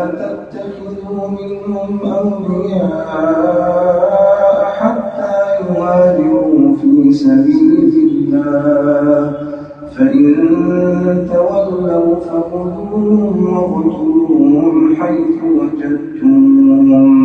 فلا تتخذوا منهم أولياء حتى يهاجروا في سبيل الله. فإن تولوا فخذوهم واقتلوهم حيث وجدتموهم.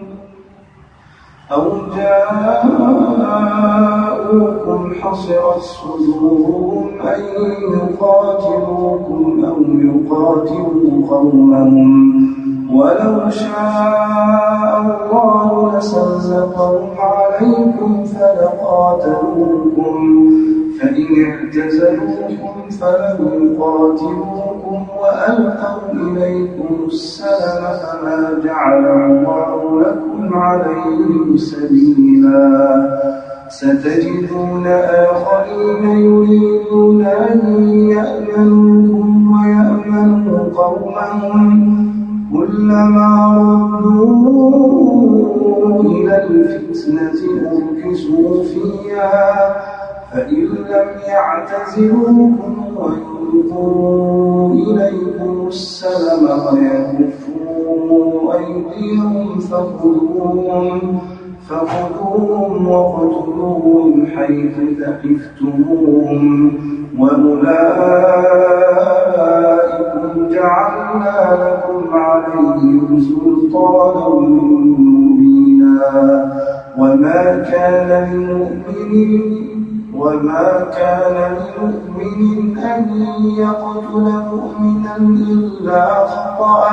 أو جاءوكم حصرت صدورهم أن يقاتلوكم أو يقاتلوا قومهم ولو شاء الله لسلطهم عليكم فلقاتلوكم فإن اعتزلوكم فلم يقاتلوكم وألقوا إليكم السلام فما جعل الله لكم عليهم سبيلا. ستجدون آخرين يريدون أن يأمنوكم ويأمنوا قومهم كلما ردوا إلى الفتنة أركسوا فيها. فإن لم يعتزلوكم ويلقوا إليكم السلم ويكفوا أيديهم فخذوهم فخذوهم وقتلوهم حيث ثقفتموهم وأولئكم جعلنا لكم عليهم سلطانا مبينا وما كان لمؤمن وما كان لمؤمن أن يقتل مؤمنا إلا خطأ.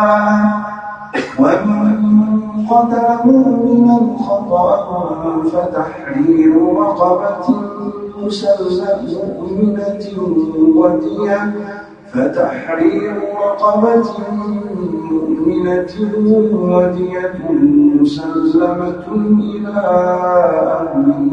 ومن قتل مؤمنا خطأ فتحرير رقبة مسلمة مؤمنة ودية فتحرير رقبة مؤمنة ودية مسلمة إلى أهله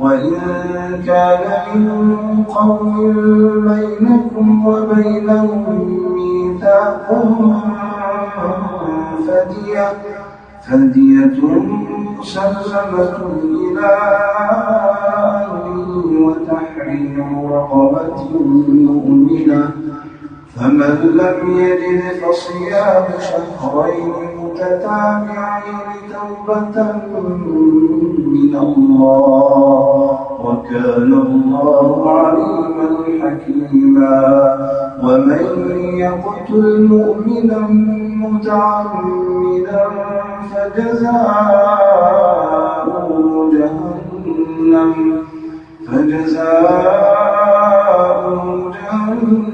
وإن كان من قوم بينكم وبينهم ميثاق فدية فدية مسلمة إلى أهله وتحرير رقبة مؤمنة فمن لم يجد فصيام شهرين متتابعين توبة من الله وكان الله عليما حكيما ومن يقتل مؤمنا متعمدا فجزاؤه جهنم فجزاؤه جهنم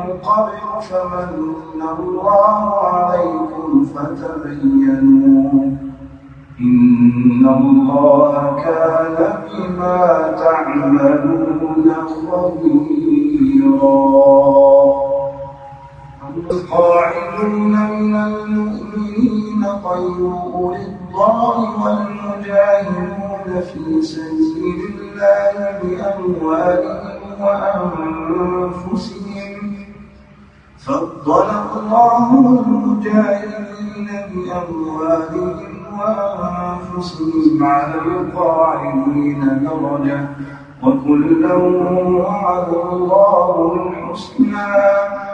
قبل فمن الله عليكم فتبينوا. إن الله كان بما تعملون خبيرا. القاعدون من المؤمنين غير أولي والمجاهدون في سبيل الله بأموالهم وأنفسهم. فضل الله المجاهدين بأموالهم وأنفسهم على القاعدين درجة وكلا وعد الله الحسنى.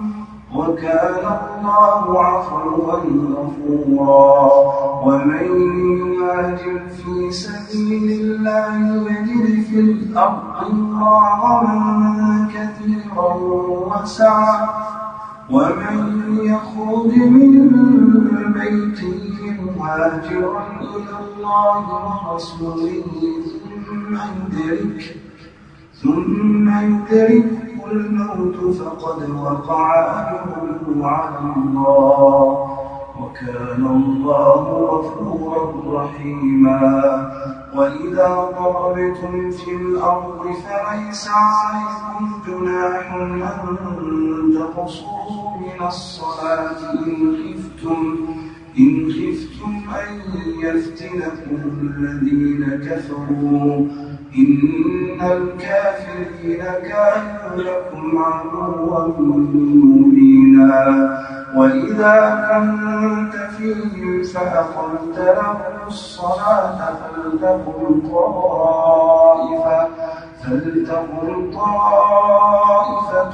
وكان الله عفوا غفورا ومن يهاجر في سبيل الله يجد في الأرض مراغما كثيرا وسعا. ومن يخرج من بيته مهاجرا إلى الله ورسوله ثم يدرك ثم الموت فقد وقع أجره على الله وكان الله غفورا رحيما. وإذا ضربتم في الأرض فليس عليكم جناح أن تقصروا من الصلاة إن خفتم. إن خفتم أن يفتنكم الذين كفروا. إن الكافرين كانوا لكم عدوا مبينا. وإذا كنت فيهم فأقمت لهم الصلاة فلتقم طائفة فلتقم طائفة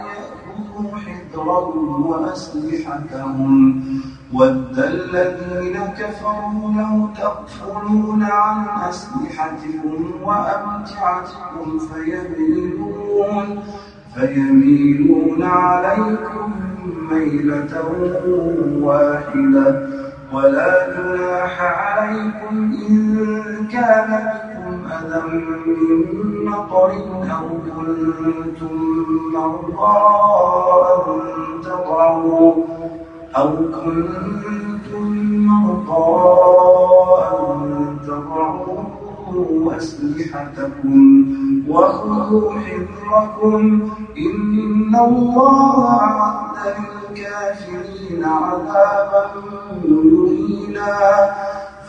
حذرهم وأسلحتهم ود الذين كفروا لو تغفلون عن أسلحتكم وأمتعتكم فيميلون فيميلون عليكم ميلة واحدة. ولا جناح عليكم إن كان بكم أذى من مطر أو كنتم مرضى أن تضعوا أو كنتم مرضى أن تضعوا أسلحتكم وخذوا حذركم إن الله أعد للكافرين عذابا مهينا